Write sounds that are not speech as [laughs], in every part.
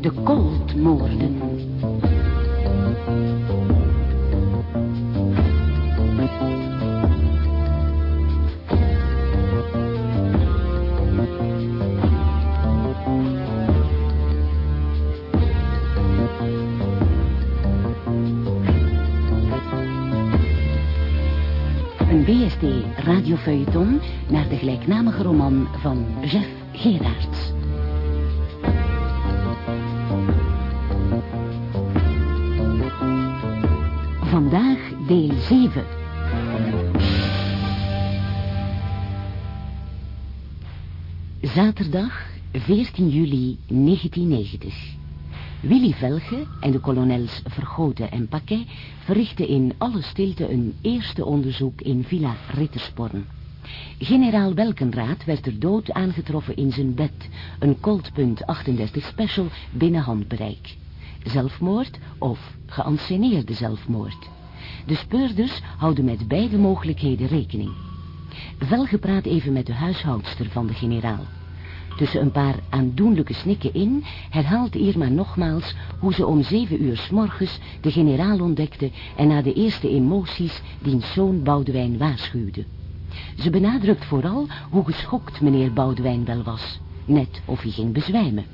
De Coldmoorden. Van Jeff Gerards. Vandaag deel 7. Zaterdag 14 juli 1990. Willy Velge en de kolonels Vergoten en Paquet verrichten in alle stilte een eerste onderzoek in Villa Rittersporn. Generaal Welkenraad werd er dood aangetroffen in zijn bed, een Coltpunt 38 special binnen handbereik. Zelfmoord of geanceneerde zelfmoord. De speurders houden met beide mogelijkheden rekening. Velge praat even met de huishoudster van de generaal. Tussen een paar aandoenlijke snikken in herhaalt Irma nogmaals hoe ze om zeven uur s morgens de generaal ontdekte en na de eerste emoties diens zoon Boudewijn waarschuwde. Ze benadrukt vooral hoe geschokt meneer Boudewijn wel was, net of hij ging bezwijmen.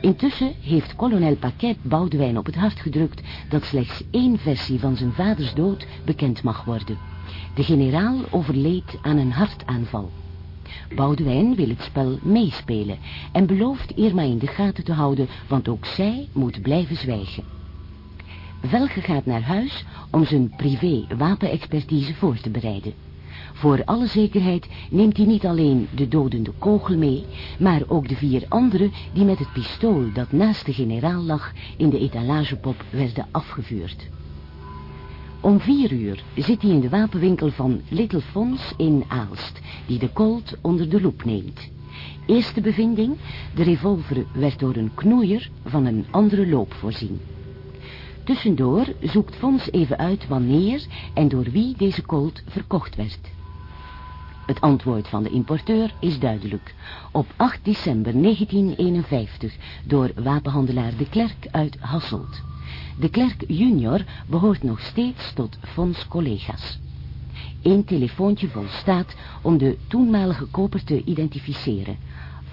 Intussen heeft kolonel Paquet Boudewijn op het hart gedrukt dat slechts één versie van zijn vaders dood bekend mag worden. De generaal overleed aan een hartaanval. Boudewijn wil het spel meespelen en belooft Irma in de gaten te houden, want ook zij moet blijven zwijgen. Velge gaat naar huis om zijn privé wapenexpertise voor te bereiden. Voor alle zekerheid neemt hij niet alleen de dodende kogel mee, maar ook de vier anderen die met het pistool dat naast de generaal lag in de etalagepop werden afgevuurd. Om vier uur zit hij in de wapenwinkel van Little Fons in Aalst, die de Colt onder de loep neemt. Eerste bevinding, de revolver werd door een knoeier van een andere loop voorzien. Tussendoor zoekt Fons even uit wanneer en door wie deze Colt verkocht werd. Het antwoord van de importeur is duidelijk. Op 8 december 1951 door wapenhandelaar De Klerk uit Hasselt. De Klerk junior behoort nog steeds tot Fons collega's. Eén telefoontje volstaat om de toenmalige koper te identificeren.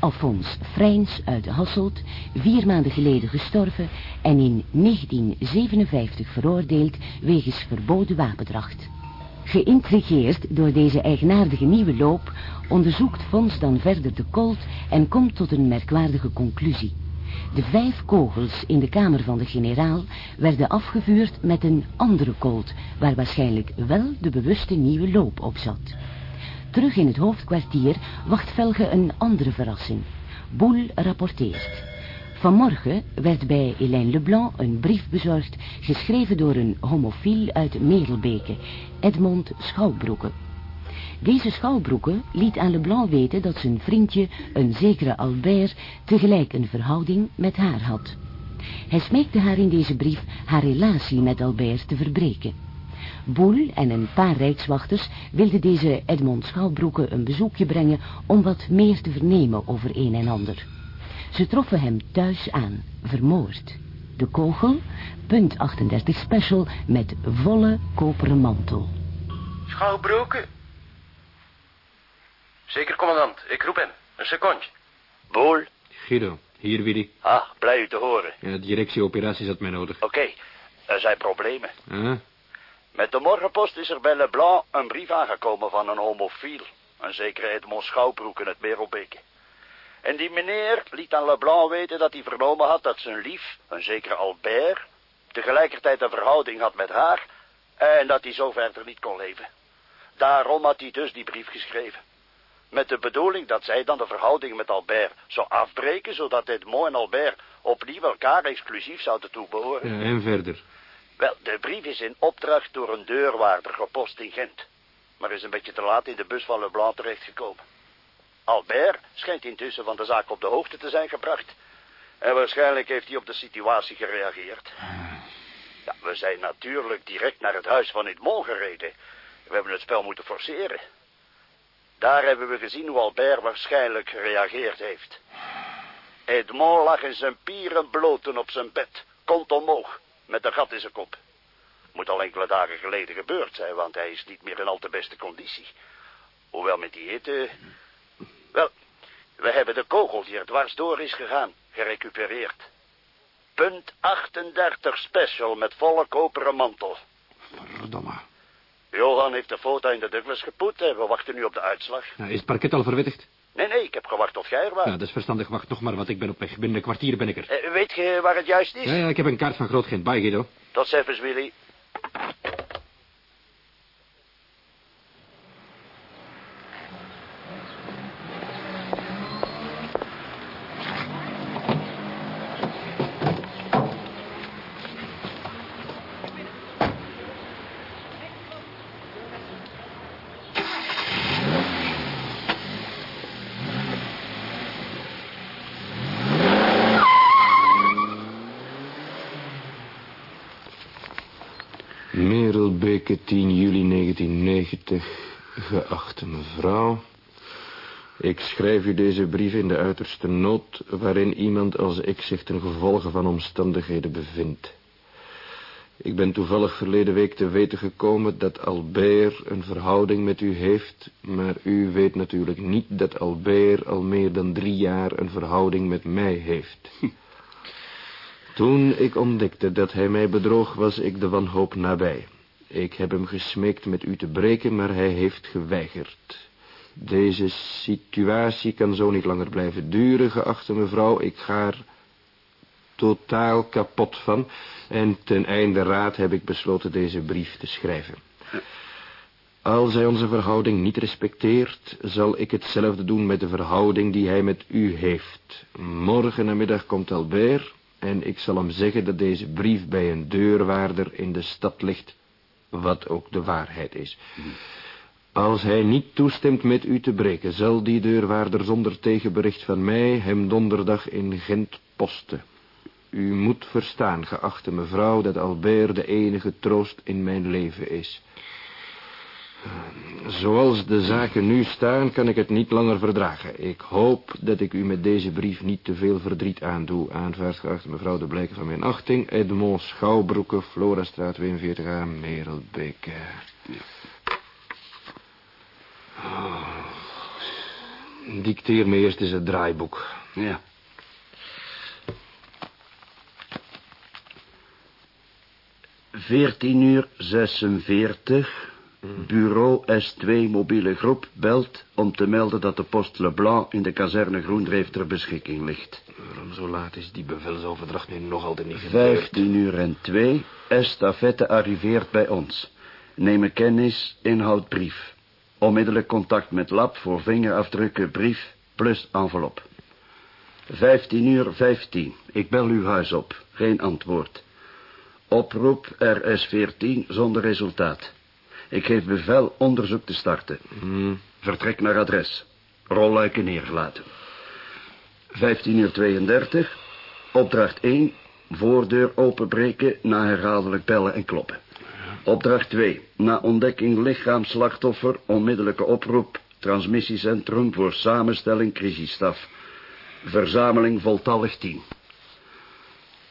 Alfons Vrijns uit Hasselt, vier maanden geleden gestorven en in 1957 veroordeeld wegens verboden wapendracht. Geïntrigeerd door deze eigenaardige nieuwe loop onderzoekt Fons dan verder de Colt en komt tot een merkwaardige conclusie. De vijf kogels in de kamer van de generaal werden afgevuurd met een andere Colt, waar waarschijnlijk wel de bewuste nieuwe loop op zat. Terug in het hoofdkwartier wacht Velge een andere verrassing. Boel rapporteert. Vanmorgen werd bij Hélène Leblanc een brief bezorgd, geschreven door een homofiel uit Merelbeke, Edmond Schouwbroeken. Deze Schouwbroeken liet aan Leblanc weten dat zijn vriendje, een zekere Albert, tegelijk een verhouding met haar had. Hij smeekte haar in deze brief haar relatie met Albert te verbreken. Boel en een paar rijkswachters wilden deze Edmond Schouwbroeken een bezoekje brengen om wat meer te vernemen over een en ander. Ze troffen hem thuis aan, vermoord. De kogel, punt 38 special met volle koperen mantel. Schouwbroeken? Zeker, commandant. Ik roep hem. Een secondje. Boel? Guido, hier Willy. Ah, blij u te horen. Ja, de directieoperatie had mij nodig. Oké, er zijn problemen. Ah, Met de morgenpost is er bij Leblanc een brief aangekomen van een homofiel. Een zekere Edmond Schouwbroek in het Merelbeke. En die meneer liet aan Leblanc weten dat hij vernomen had dat zijn lief, een zekere Albert, tegelijkertijd een verhouding had met haar en dat hij zo verder niet kon leven. Daarom had hij dus die brief geschreven. Met de bedoeling dat zij dan de verhouding met Albert zou afbreken, zodat Edmond en Albert opnieuw elkaar exclusief zouden toebehoren. en verder. Wel, de brief is in opdracht door een deurwaarder gepost in Gent. Maar is een beetje te laat in de bus van Leblanc terechtgekomen. Albert schijnt intussen van de zaak op de hoogte te zijn gebracht. En waarschijnlijk heeft hij op de situatie gereageerd. Ja, we zijn natuurlijk direct naar het huis van Edmond gereden. We hebben het spel moeten forceren. Daar hebben we gezien hoe Albert waarschijnlijk gereageerd heeft. Edmond lag in zijn pieren bloten op zijn bed, kont omhoog, met een gat in zijn kop. Moet al enkele dagen geleden gebeurd zijn, want hij is niet meer in al te beste conditie. Hoewel met die hitte... Wel, we hebben de kogel die er dwars door is gegaan, gerecupereerd. Punt 38 special met volle koperen mantel. Verdomme. Johan heeft de foto in de Douglas gepoet en we wachten nu op de uitslag. Ja, is het parket al verwittigd? Nee, nee, ik heb gewacht tot jij er was. Ja, dat is verstandig. Wacht nog maar, want ik ben op weg. Binnen een kwartier ben ik er. Eh, weet je waar het juist is? Ja, ja, ik heb een kaart van Groot Gent. Bye, Guido. Tot ziens, Willy. Merelbeke, 10 juli 1990. Geachte mevrouw. Ik schrijf u deze brief in de uiterste nood... waarin iemand als ik zich ten gevolge van omstandigheden bevindt. Ik ben toevallig verleden week te weten gekomen... dat Albert een verhouding met u heeft... maar u weet natuurlijk niet dat Albert al meer dan drie jaar... een verhouding met mij heeft... Toen ik ontdekte dat hij mij bedroog, was ik de wanhoop nabij. Ik heb hem gesmeekt met u te breken, maar hij heeft geweigerd. Deze situatie kan zo niet langer blijven duren, geachte mevrouw. Ik ga er totaal kapot van. En ten einde raad heb ik besloten deze brief te schrijven. Als hij onze verhouding niet respecteert, zal ik hetzelfde doen met de verhouding die hij met u heeft. Morgen namiddag komt Albert en ik zal hem zeggen dat deze brief bij een deurwaarder in de stad ligt, wat ook de waarheid is. Als hij niet toestemt met u te breken, zal die deurwaarder zonder tegenbericht van mij hem donderdag in Gent posten. U moet verstaan, geachte mevrouw, dat Albert de enige troost in mijn leven is. Zoals de zaken nu staan, kan ik het niet langer verdragen. Ik hoop dat ik u met deze brief niet te veel verdriet aandoe. Aanvaard, geachte mevrouw, de blijken van mijn achting. Edmond Schouwbroeke, Florastraat 42a, Merelbeek. Oh. Dicteer me eerst eens het draaiboek. Ja. Veertien uur 46. Bureau S2 mobiele groep belt om te melden dat de post Leblanc in de kazerne Groendreef ter beschikking ligt. Waarom zo laat is die bevelsoverdracht nu nog altijd niet gebeurd? Vijftien uur en twee. Estafette arriveert bij ons. Nemen kennis, inhoud brief. Onmiddellijk contact met lab voor vingerafdrukken brief plus envelop. Vijftien uur vijftien. Ik bel uw huis op. Geen antwoord. Oproep RS14 zonder resultaat. Ik geef bevel onderzoek te starten. Vertrek naar adres. Rolluiken neergelaten. 15 uur 32. Opdracht 1. Voordeur openbreken na herhaaldelijk bellen en kloppen. Opdracht 2. Na ontdekking lichaam slachtoffer onmiddellijke oproep transmissiecentrum voor samenstelling crisisstaf. Verzameling voltallig 10.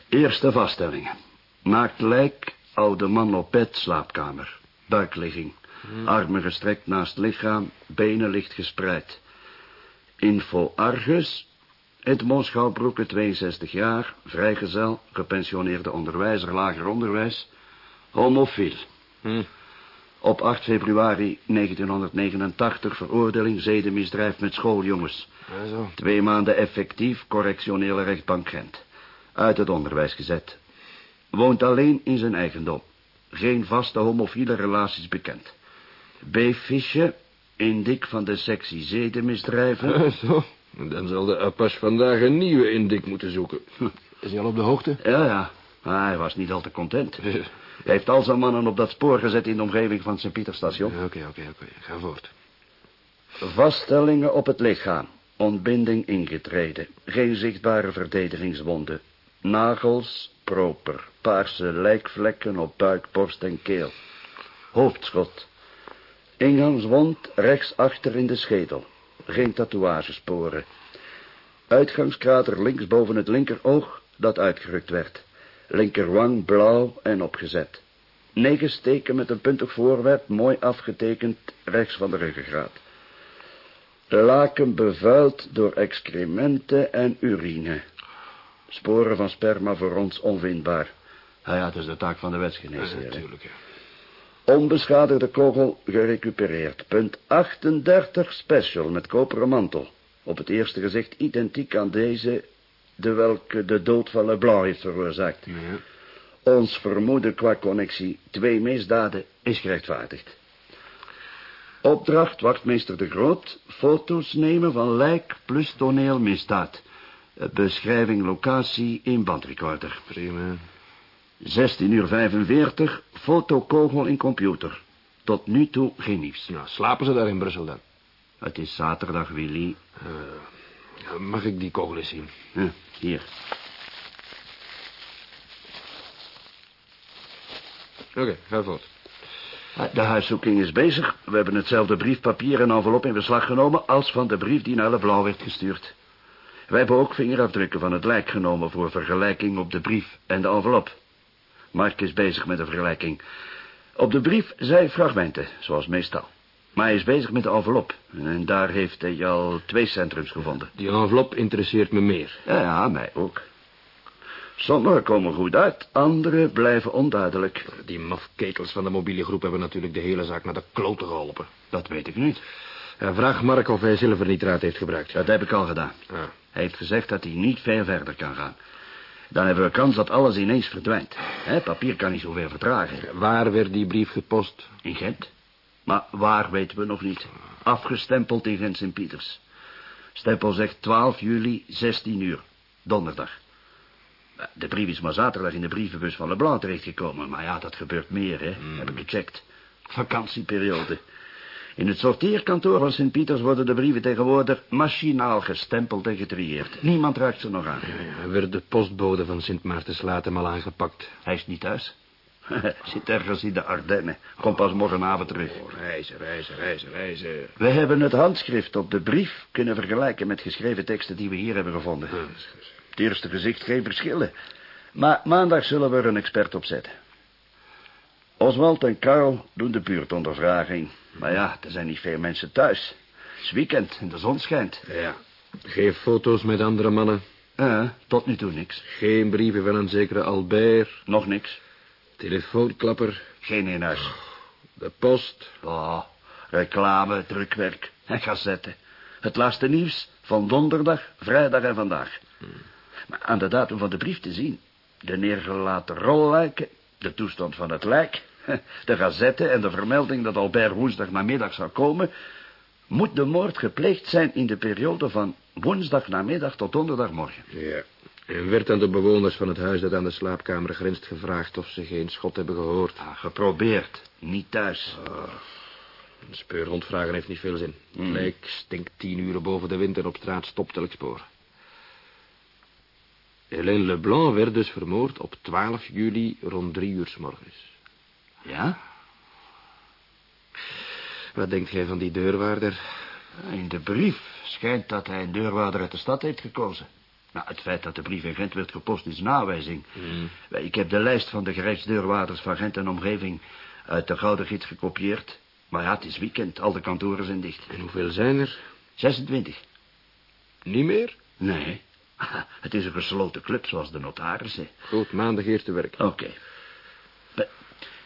Eerste vaststellingen. Naakt lijk, oude man op bed, slaapkamer. Buikligging. Armen gestrekt naast lichaam, benen licht gespreid. Info Argus. Edmond Schouwbroeke, 62 jaar, vrijgezel, gepensioneerde onderwijzer, lager onderwijs, homofiel. Op 8 februari 1989 veroordeling zedenmisdrijf met schooljongens. Ja, zo. Twee maanden effectief, correctionele rechtbank Gent. Uit het onderwijs gezet. Woont alleen in zijn eigendom. Geen vaste homofiele relaties bekend. B-fiche, indik van de sectie zedenmisdrijven. Ja, zo. Dan zal de Apache vandaag een nieuwe indik moeten zoeken. Is hij al op de hoogte? Ja, ja. Maar hij was niet al te content. Hij heeft al zijn mannen op dat spoor gezet in de omgeving van het Sint-Pieterstation. Oké, oké, oké. Ga voort. Vaststellingen op het lichaam. Ontbinding ingetreden. Geen zichtbare verdedigingswonden. Nagels, proper. Paarse lijkvlekken op buik, borst en keel. Hoofdschot. Ingangswond rechts achter in de schedel. Geen tatoeagesporen. Uitgangskrater links boven het linkeroog dat uitgerukt werd. Linkerwang blauw en opgezet. Negen steken met een puntig voorwerp, mooi afgetekend rechts van de ruggengraat. De laken bevuild door excrementen en urine. Sporen van sperma voor ons onvindbaar. Ah ja, het is de taak van de wetsgeneesheer. Ja, natuurlijk, ja. Onbeschadigde kogel gerecupereerd. Punt 38 special met koperen mantel. Op het eerste gezicht identiek aan deze... de welke de dood van Leblanc heeft veroorzaakt. Ja. Ons vermoeden qua connectie twee misdaden is gerechtvaardigd. Opdracht wachtmeester de Groot. Foto's nemen van lijk plus toneelmisdaad. Beschrijving locatie in bandrecorder. Prima. 16 uur 45, fotokogel in computer. Tot nu toe geen nieuws. Nou, slapen ze daar in Brussel dan? Het is zaterdag, Willy. Ja, Mag ik die kogel eens zien? Hier. Oké, ga voort. De huiszoeking is bezig. We hebben hetzelfde briefpapier en envelop in beslag genomen... als van de brief die naar Leblanc werd gestuurd. Wij hebben ook vingerafdrukken van het lijk genomen... voor vergelijking op de brief en de envelop. Mark is bezig met de vergelijking. Op de brief zijn fragmenten, zoals meestal. Maar hij is bezig met de envelop. En daar heeft hij al twee centrums gevonden. Die envelop interesseert me meer. Ja, ja, mij ook. Sommigen komen goed uit, andere blijven onduidelijk. Die mafketels van de mobiele groep hebben natuurlijk de hele zaak naar de kloten geholpen. Dat weet ik niet. Ja, vraag Mark of hij zilvernitraat heeft gebruikt. Dat heb ik al gedaan. Hij heeft gezegd dat hij niet ver verder kan gaan. Dan hebben we kans dat alles ineens verdwijnt. Papier kan niet zo ver vertragen. Waar werd die brief gepost? In Gent. Maar waar weten we nog niet. Afgestempeld in Gent Sint-Pieters. Stempel zegt 12 juli, 16 uur. Donderdag. Eh, De brief is maar zaterdag in de brievenbus van Leblanc terechtgekomen. Maar ja, dat gebeurt meer, hè. Heb ik gecheckt. Vakantieperiode. In het sorteerkantoor van Sint-Pieters worden de brieven tegenwoordig machinaal gestempeld en getrieerd. Niemand raakt ze nog aan. Ja, werd de postbode van Sint Maartenslaat al aangepakt. Hij is niet thuis. [laughs] Zit ergens in de Ardennen. Komt pas morgenavond terug. Oh, reizen, reizen, reizen, reizen. We hebben het handschrift op de brief kunnen vergelijken met geschreven teksten die we hier hebben gevonden. Ja, goed. Het eerste gezicht geen verschillen. Maar maandag zullen we er een expert op zetten. Oswald en Karl doen de buurtondervraging. Maar ja, er zijn niet veel mensen thuis. Het is weekend en de zon schijnt. Ja. Geen foto's met andere mannen. Eh, tot nu toe niks. Geen brieven van een zekere Albert. Nog niks. Telefoonklapper. Geen in huis. De post. Oh, reclame, drukwerk en gazetten. Het laatste nieuws van donderdag, vrijdag en vandaag. Maar aan de datum van de brief te zien... de neergelaten rolluiken, de toestand van het lijk... [laughs] de gazetten en de vermelding dat Albert woensdag namiddag zou komen... moet de moord gepleegd zijn in de periode van woensdag namiddag tot donderdagmorgen. Ja. En werd aan de bewoners van het huis dat aan de slaapkamer grenst gevraagd of ze geen schot hebben gehoord. Ah, geprobeerd, niet thuis. Een speurhond vragen heeft niet veel zin. Het lijk stinkt tien uren boven de wind en op straat stopt elk spoor. Hélène Leblanc werd dus vermoord op 12 juli rond drie uur s morgens. Ja? Wat denkt gij van die deurwaarder? In de brief schijnt dat hij een deurwaarder uit de stad heeft gekozen. Nou, het feit dat de brief in Gent werd gepost is een aanwijzing. Wel, Ik heb de lijst van de gerechtsdeurwaarders van Gent en omgeving uit de Gouden Gids gekopieerd. Maar ja, het is weekend, al de kantoren zijn dicht. En hoeveel zijn er? 26. Niet meer? Nee, [laughs] het is een gesloten club, zoals de notarissen. Goed, maandag eerst te werk. Oké.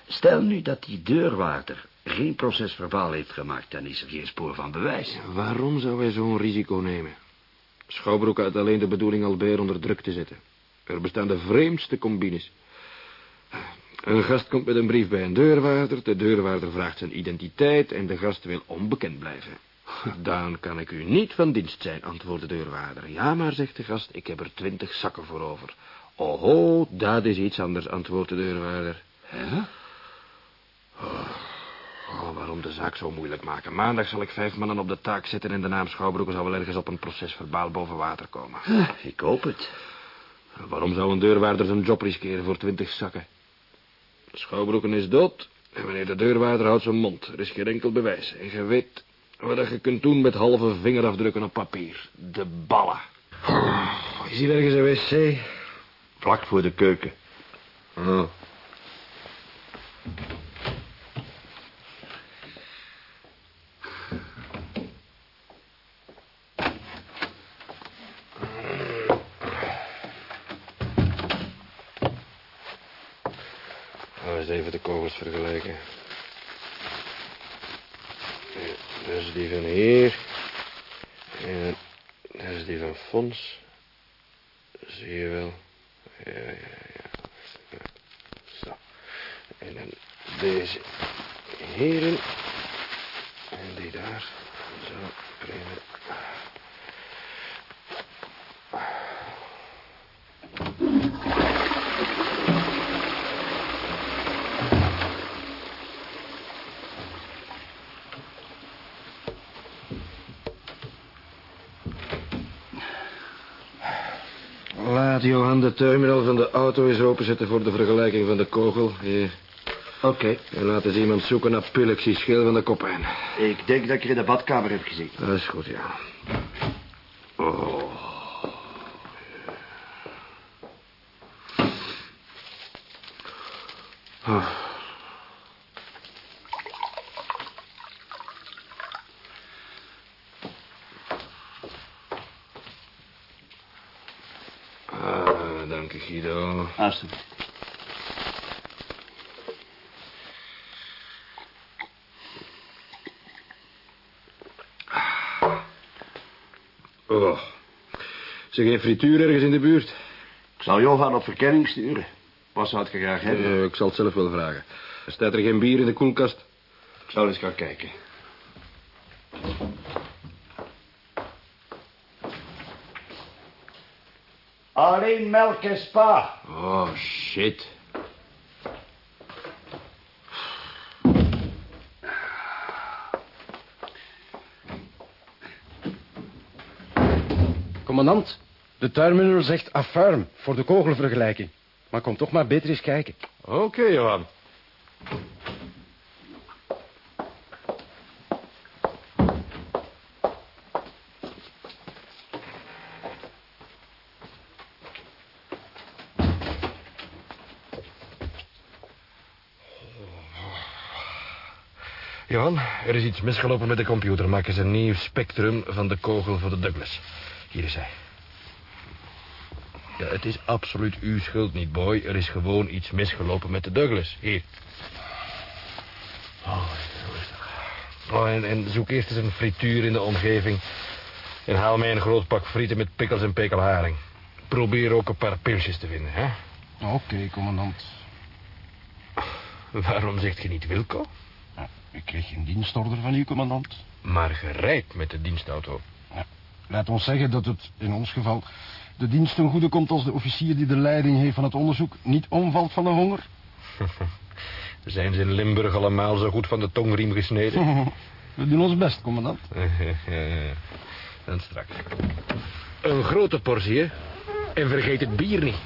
Stel nu dat die deurwaarder geen procesverbaal heeft gemaakt... dan is er geen spoor van bewijs. Waarom zou hij zo'n risico nemen? Schouwbroek had alleen de bedoeling Albert onder druk te zetten. Er bestaan de vreemdste combines. Een gast komt met een brief bij een deurwaarder. De deurwaarder vraagt zijn identiteit en de gast wil onbekend blijven. Dan kan ik u niet van dienst zijn, antwoordt de deurwaarder. Ja, maar, zegt de gast, ik heb er twintig zakken voor over. Oho, dat is iets anders, antwoordt de deurwaarder. Hè? Oh, waarom de zaak zo moeilijk maken? Maandag zal ik vijf mannen op de taak zetten... en de naam Schouwbroeken zal wel ergens op een procesverbaal boven water komen. Ah, Ik hoop het. Waarom zou een deurwaarder zijn job riskeren voor twintig zakken? Schouwbroeken is dood. En meneer de deurwaarder houdt zijn mond. Er is geen enkel bewijs. En je weet wat je kunt doen met halve vingerafdrukken op papier. De ballen. Is hier ergens een wc? Vlak voor de keuken. Oh. Laten we eens even de kogels vergelijken. Dat is die van hier. En dat is die van Fons. Zie je wel. Ja, ja, ja. Zo. En dan deze hierin. En die daar. Zo, prima. Johan de terminal van de auto eens openzetten voor de vergelijking van de kogel. Hier. Oké. En laat eens iemand zoeken naar Pulexie schil van de kopijn. Ik denk dat ik er in de badkamer heb gezien. Dat is goed, ja. Oh. Ah. Ah, dank je, Alsjeblieft. Oh. Is er geen frituur ergens in de buurt? Ik zal Johan op verkenning sturen. Wat zou je graag hebben? Eh, ik zal het zelf wel vragen. Staat er geen bier in de koelkast? Ik zal eens gaan kijken. Alleen melk en spa. Oh, shit. Commandant, de terminal zegt affirm voor de kogelvergelijking. Maar kom toch maar beter eens kijken. Oké, Johan. Johan, er is iets misgelopen met de computer. Maak eens een nieuw spectrum van de kogel voor de Douglas. Hier is hij. Ja, het is absoluut uw schuld niet, boy. Er is gewoon iets misgelopen met de Douglas. Hier. Oh. Oh, en, en zoek eerst eens een frituur in de omgeving. En haal mij een groot pak frieten met pikkels en pekelharing. Probeer ook een paar pilsjes te vinden, hè? Oké, commandant. Waarom zegt je niet Wilco? Ik kreeg een dienstorder van u, commandant. Maar gerijdt met de dienstauto. Ja, laat ons zeggen dat het in ons geval de dienst ten goede komt als de officier die de leiding heeft van het onderzoek niet omvalt van de honger. [laughs] Zijn ze in Limburg allemaal zo goed van de tongriem gesneden? [laughs] We doen ons best, commandant. [laughs] Dan straks. Een grote portie, hè? En vergeet het bier niet.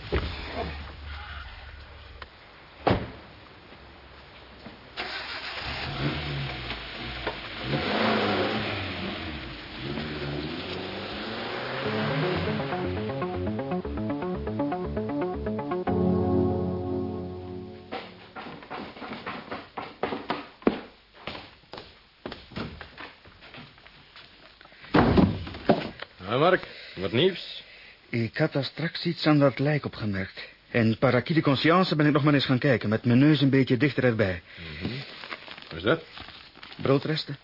Had daar straks iets aan dat lijk opgemerkt. En par acquis de conscience ben ik nog maar eens gaan kijken... met mijn neus een beetje dichter erbij. Wat is dat? Broodresten.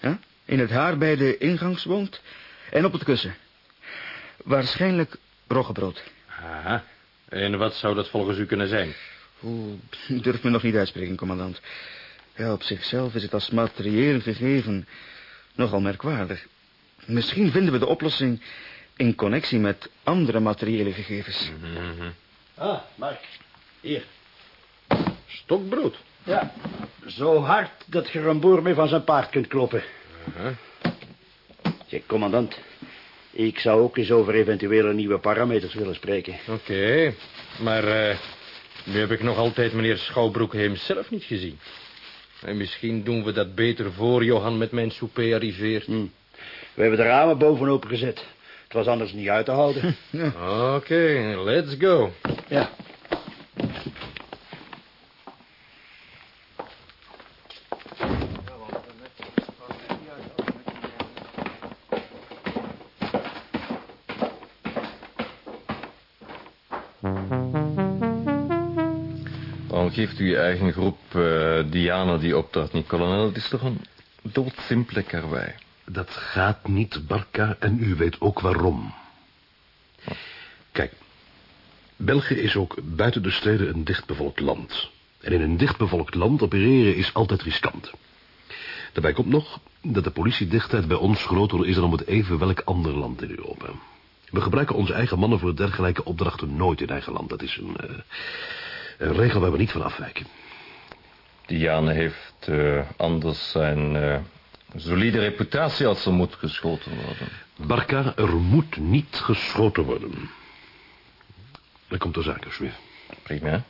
Ja? In het haar bij de ingangswond. En op het kussen. Waarschijnlijk roggebrood. Aha. En wat zou dat volgens u kunnen zijn? Oeh, [laughs] durf me nog niet uitspreken, commandant. Ja, op zichzelf is het als materieel gegeven nogal merkwaardig. Misschien vinden we de oplossing in connectie met andere materiële gegevens. Ah, Mark. Hier. Stokbrood. Ja. Zo hard dat je er een boer mee van zijn paard kunt kloppen. Zeg, commandant. Ik zou ook eens over eventuele nieuwe parameters willen spreken. Oké, maar eh, nu heb ik nog altijd meneer Schouwbroek hemzelf niet gezien. En misschien doen we dat beter voor Johan met mijn souper arriveert. Hm. We hebben de ramen bovenop gezet. Het was anders niet uit te houden. [laughs] Oké, let's go. ja. Waarom geeft u uw eigen groep eh, Diana die opdracht niet, kolonel? Het is toch een doodsimpele karwei. Dat gaat niet, Barca, en u weet ook waarom. Kijk, België is ook buiten de steden een dichtbevolkt land. En in een dichtbevolkt land opereren is altijd riskant. Daarbij komt nog dat de politiedichtheid bij ons groter is dan om het even welk ander land in Europa. We gebruiken onze eigen mannen voor dergelijke opdrachten nooit in eigen land. Dat is een, eh, een regel waar we niet van afwijken. Diane heeft eh, anders zijn eh, solide reputatie als er moet geschoten worden. Barca, er moet niet geschoten worden. Dat komt de zaken, Smith. Prima.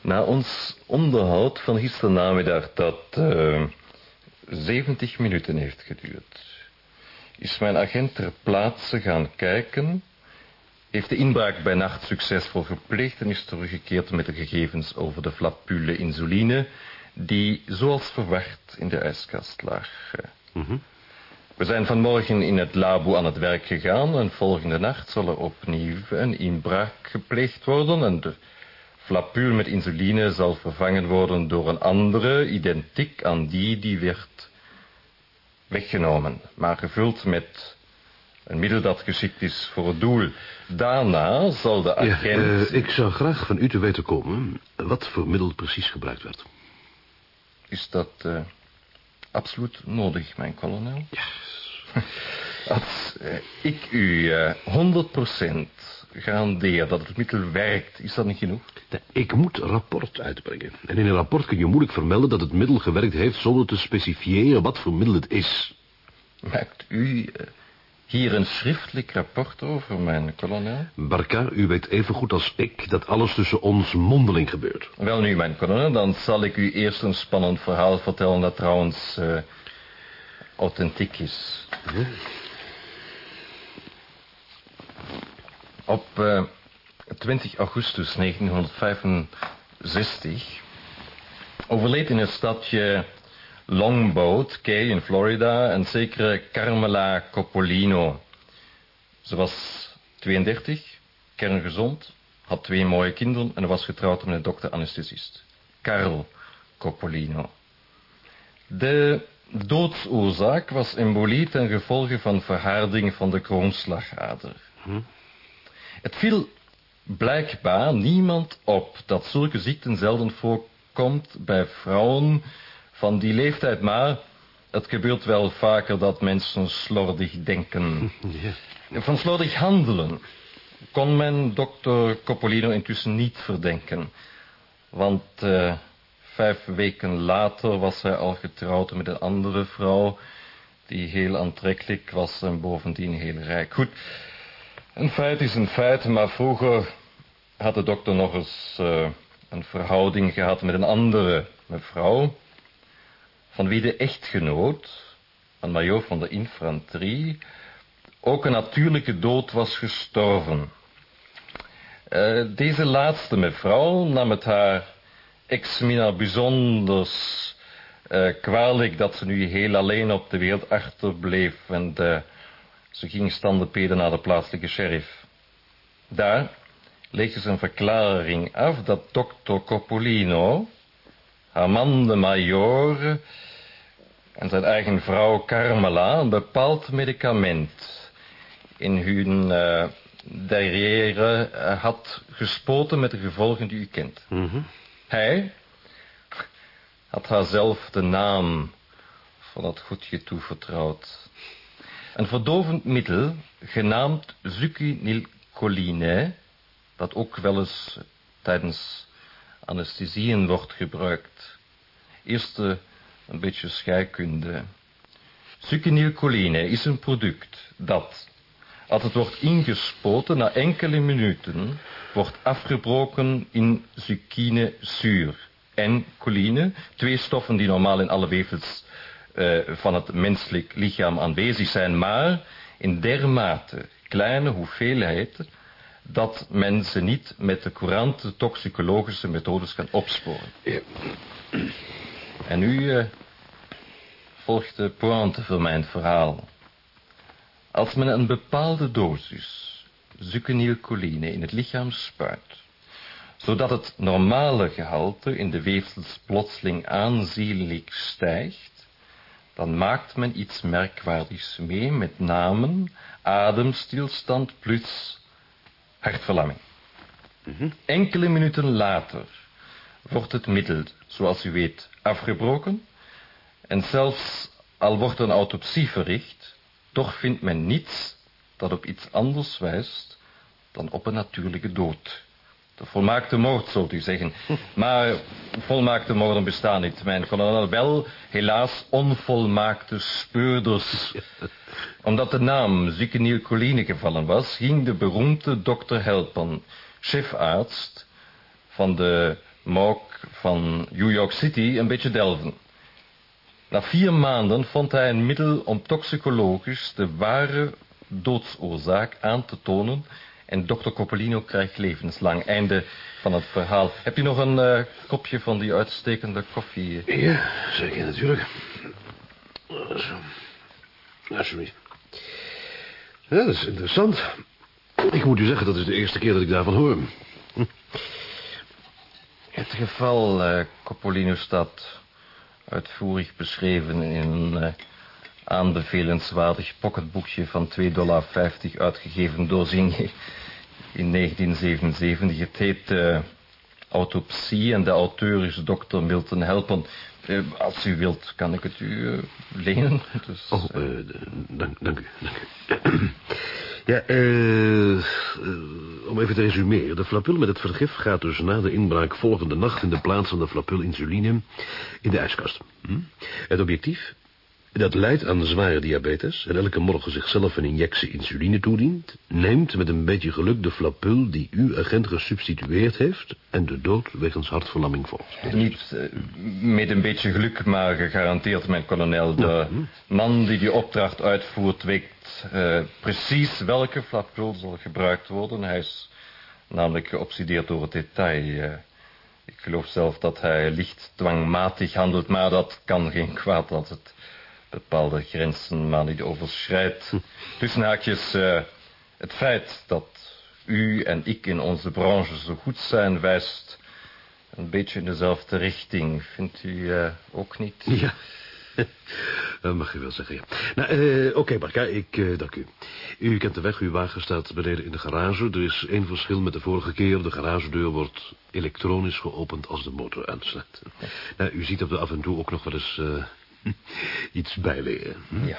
Na ons onderhoud van gisternamiddag dat eh 70 minuten heeft geduurd, is mijn agent ter plaatse gaan kijken, heeft de inbraak bij nacht succesvol gepleegd en is teruggekeerd met de gegevens over de flapule insuline, die zoals verwacht in de ijskast lag. We zijn vanmorgen in het labo aan het werk gegaan en volgende nacht zal er opnieuw een inbraak gepleegd worden en de flapule met insuline zal vervangen worden door een andere, identiek aan die die werd weggenomen, maar gevuld met een middel dat geschikt is voor het doel. Daarna zal de Ja, agent... eh, ik zou graag van u te weten komen wat voor middel precies gebruikt werd. Is dat eh, absoluut nodig, mijn kolonel? Ja. [laughs] Als eh, ik u eh 100% garandeer dat het middel werkt, is dat niet genoeg? Ik moet rapport uitbrengen. En in een rapport kun je moeilijk vermelden dat het middel gewerkt heeft... zonder te specifiëren wat voor middel het is. Maakt u eh, hier een schriftelijk rapport over, mijn kolonel? Barca, u weet even goed als ik dat alles tussen ons mondeling gebeurt. Wel nu, mijn kolonel, dan zal ik u eerst een spannend verhaal vertellen dat trouwens eh, authentiek is. Op eh, 20 augustus 1965 overleed in het stadje Longboat Cay in Florida een zekere Carmela Coppolino. Ze was 32, kerngezond, had twee mooie kinderen en was getrouwd met een dokter-anesthesist. Carl Coppolino. De doodsoorzaak was embolie ten gevolge van verharding van de kroonslagader. Het viel blijkbaar niemand op dat zulke ziekten zelden voorkomt bij vrouwen van die leeftijd, maar het gebeurt wel vaker dat mensen slordig denken. [laughs] Van slordig handelen kon men dokter Coppolino intussen niet verdenken. Want eh, vijf weken later was hij al getrouwd met een andere vrouw... die heel aantrekkelijk was en bovendien heel rijk. Goed, een feit is een feit, maar vroeger had de dokter nog eens eh, een verhouding gehad met een andere mevrouw... van wie de echtgenoot, een major van de infanterie... ook een natuurlijke dood was gestorven... Eh, deze laatste mevrouw nam het haar ex-minnaar bijzonders eh, kwalijk dat ze nu heel alleen op de wereld achterbleef en eh, ze ging standepeden naar de plaatselijke sheriff. Daar legde ze een verklaring af dat dokter Coppolino, haar man de major en zijn eigen vrouw Carmela een bepaald medicament in hun eh derrière eh, had gespoten met de gevolgen die u kent. Hij had haar zelf de naam van dat goedje toevertrouwd. Een verdovend middel, genaamd zuccinylcholine, dat ook wel eens tijdens anesthesieën wordt gebruikt. Eerst eh, een beetje scheikunde. Succinylcholine is een product dat, als het wordt ingespoten, na enkele minuten wordt afgebroken in zucchinezuur en choline. Twee stoffen die normaal in alle weefsels uh, van het menselijk lichaam aanwezig zijn, maar in dermate kleine hoeveelheden dat men ze niet met de courante toxicologische methodes kan opsporen. En nu uh, volgt de pointe van mijn verhaal. Als men een bepaalde dosis succinylcholine in het lichaam spuit, zodat het normale gehalte in de weefsels plotseling aanzienlijk stijgt, dan maakt men iets merkwaardigs mee, met name ademstilstand plus hartverlamming. Enkele minuten later wordt het middel, zoals u weet, afgebroken en zelfs al wordt een autopsie verricht, toch vindt men niets dat op iets anders wijst dan op een natuurlijke dood. De volmaakte moord, zult u zeggen. [laughs] Maar volmaakte moorden bestaan niet. Mijn kolonel wel, helaas, onvolmaakte speurders. [laughs] Omdat de naam Ziekenilcoline gevallen was, ging de beroemde dokter Helpen, chefarts van de morgue van New York City, een beetje delven. Na vier maanden vond hij een middel om toxicologisch de ware doodsoorzaak aan te tonen en dokter Coppolino krijgt levenslang. Einde van het verhaal. Heb je nog een uh, kopje van die uitstekende koffie? Ja, zeker natuurlijk. Alsjeblieft. Ja, dat is interessant. Ik moet u zeggen, dat is de eerste keer dat ik daarvan hoor. Het geval uh, Coppolino staat uitvoerig beschreven in een uh, aanbevelenswaardig pocketboekje van 2,50 dollar uitgegeven door Zinge [laughs] in 1977. Het heet uh, Autopsie en de auteur is dokter Milton Helpen. Uh, als u wilt, kan ik het u lenen. Dus, oh, dank, dank u. Dank u. [clears throat] ja, uh, om even te resumeren. De flapul met het vergif gaat dus na de inbraak volgende nacht... in de plaats van de flapul insuline in de ijskast. Hm? Het objectief dat leidt aan zware diabetes en elke morgen zichzelf een injectie insuline toedient... neemt met een beetje geluk de flapul die uw agent gesubstitueerd heeft... en de dood wegens hartverlamming volgt. Niet uh, met een beetje geluk, maar gegarandeerd, mijn kolonel. De man die die opdracht uitvoert weet uh, precies welke flapul zal gebruikt worden. Hij is namelijk geobsedeerd door het detail... Uh, ik geloof zelf dat hij licht dwangmatig handelt, maar dat kan geen kwaad als het bepaalde grenzen maar niet overschrijdt. Tussen haakjes, uh, het feit dat u en ik in onze branche zo goed zijn... wijst een beetje in dezelfde richting. Vindt u ook niet? Ja, [laughs] dat mag u wel zeggen, ja. Nou, uh, oké, okay, Barka, ik uh, dank u. U kent de weg, uw wagen staat beneden in de garage. Er is één verschil met de vorige keer. De garagedeur wordt elektronisch geopend als de motor aanstaat. Nou, u ziet op de af en toe ook nog wel eens... Uh, [laughs] iets bijleren. Hm? Ja.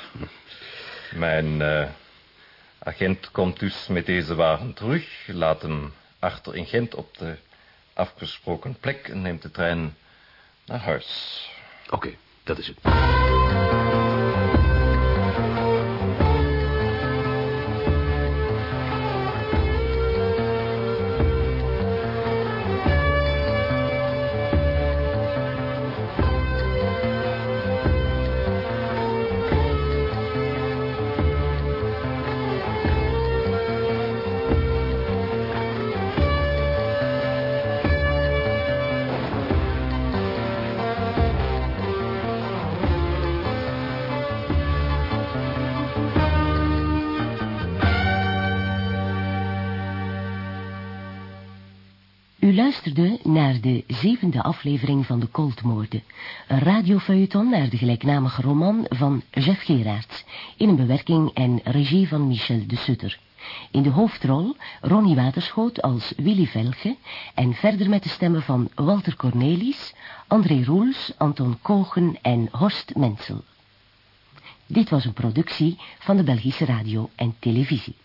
Mijn agent komt dus met deze wagen terug. Laat hem achter in Gent op de afgesproken plek... en neemt de trein naar huis. Oké, okay, dat is het. Luisterde naar de zevende aflevering van de Coldmoorden. Een radiofeuilleton naar de gelijknamige roman van Jeff Gerards. In een bewerking en regie van Michel de Sutter. In de hoofdrol Ronnie Waterschoot als Willy Velge. En verder met de stemmen van Walter Cornelis, André Roels, Anton Kogen en Horst Mensel. Dit was een productie van de Belgische Radio en Televisie.